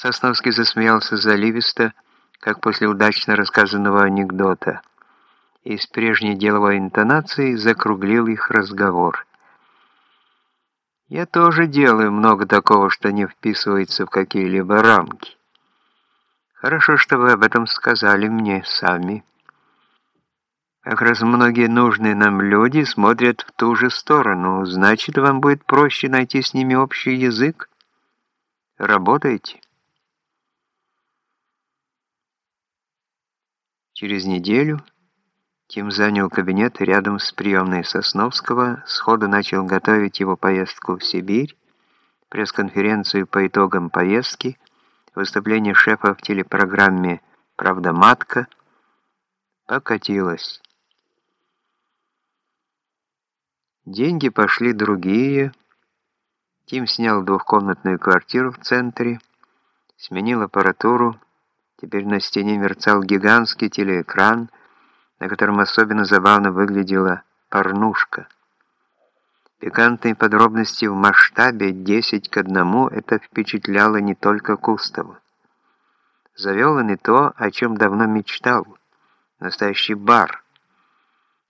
Сосновский засмеялся заливисто, как после удачно рассказанного анекдота, и с прежней деловой интонацией закруглил их разговор. «Я тоже делаю много такого, что не вписывается в какие-либо рамки. Хорошо, что вы об этом сказали мне сами. Как раз многие нужные нам люди смотрят в ту же сторону, значит, вам будет проще найти с ними общий язык. Работайте». Через неделю Тим занял кабинет рядом с приемной Сосновского, сходу начал готовить его поездку в Сибирь, пресс-конференцию по итогам поездки, выступление шефа в телепрограмме «Правда матка» покатилось. Деньги пошли другие. Тим снял двухкомнатную квартиру в центре, сменил аппаратуру, Теперь на стене мерцал гигантский телеэкран, на котором особенно забавно выглядела порнушка. Пикантные подробности в масштабе 10 к 1 это впечатляло не только Кустова. Завел он и то, о чем давно мечтал. Настоящий бар.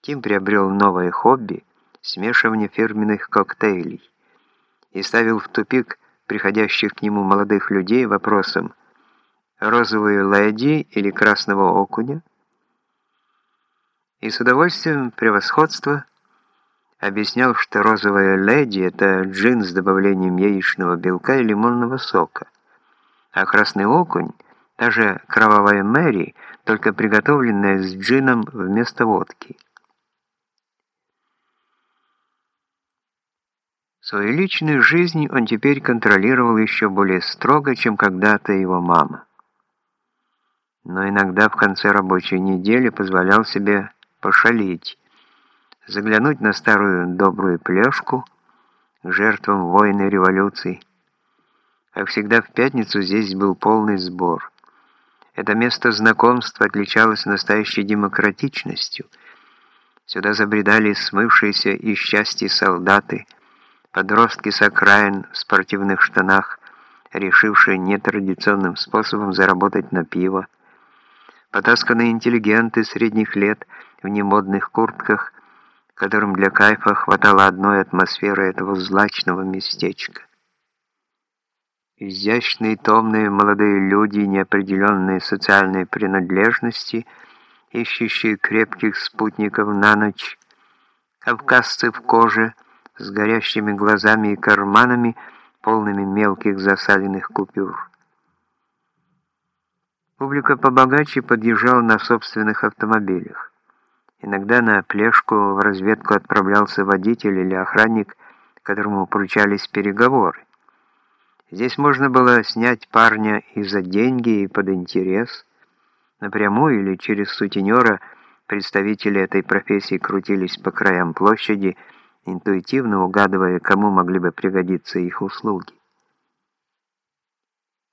Тим приобрел новое хобби – смешивание фирменных коктейлей и ставил в тупик приходящих к нему молодых людей вопросом – розовую леди или красного окуня, и с удовольствием превосходства объяснял, что розовая леди – это джин с добавлением яичного белка и лимонного сока, а красный окунь – та же кровавая Мэри, только приготовленная с джином вместо водки. Свою личную жизнь он теперь контролировал еще более строго, чем когда-то его мама но иногда в конце рабочей недели позволял себе пошалить, заглянуть на старую добрую плешку жертвам войны и революций. Как всегда в пятницу здесь был полный сбор. Это место знакомства отличалось настоящей демократичностью. Сюда забредали смывшиеся из счастья солдаты, подростки с окраин в спортивных штанах, решившие нетрадиционным способом заработать на пиво, потасканные интеллигенты средних лет в немодных куртках, которым для кайфа хватало одной атмосферы этого злачного местечка. Изящные, томные молодые люди неопределенной социальной принадлежности, ищущие крепких спутников на ночь, кавказцы в коже, с горящими глазами и карманами, полными мелких засаленных купюр. Публика побогаче подъезжала на собственных автомобилях. Иногда на плешку в разведку отправлялся водитель или охранник, которому поручались переговоры. Здесь можно было снять парня и за деньги, и под интерес. Напрямую или через сутенера представители этой профессии крутились по краям площади, интуитивно угадывая, кому могли бы пригодиться их услуги.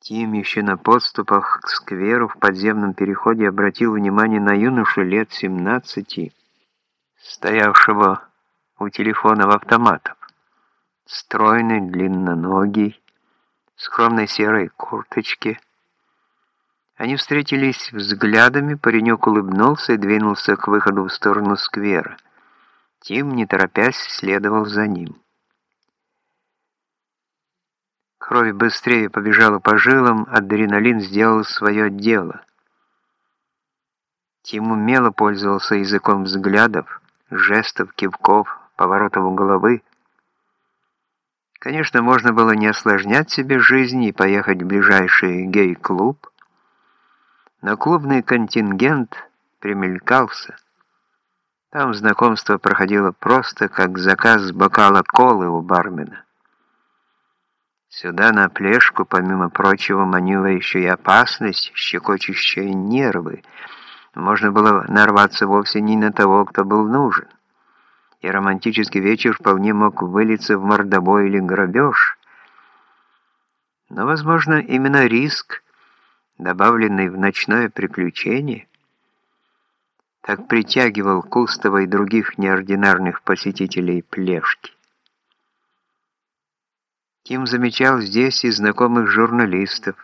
Тим еще на подступах к скверу в подземном переходе обратил внимание на юношу лет 17, стоявшего у телефонов автоматов. Стройный, длинноногий, в скромной серой курточке. Они встретились взглядами, паренек улыбнулся и двинулся к выходу в сторону сквера. Тим, не торопясь, следовал за ним. Кровь быстрее побежала по жилам, адреналин сделал свое дело. Тим умело пользовался языком взглядов, жестов, кивков, поворотов головы. Конечно, можно было не осложнять себе жизнь и поехать в ближайший гей-клуб, но клубный контингент примелькался. Там знакомство проходило просто как заказ бокала колы у бармена. Сюда на плешку, помимо прочего, манила еще и опасность, щекочущая нервы. Можно было нарваться вовсе не на того, кто был нужен. И романтический вечер вполне мог вылиться в мордобой или грабеж. Но, возможно, именно риск, добавленный в ночное приключение, так притягивал Кустова и других неординарных посетителей плешки. Ким замечал здесь и знакомых журналистов,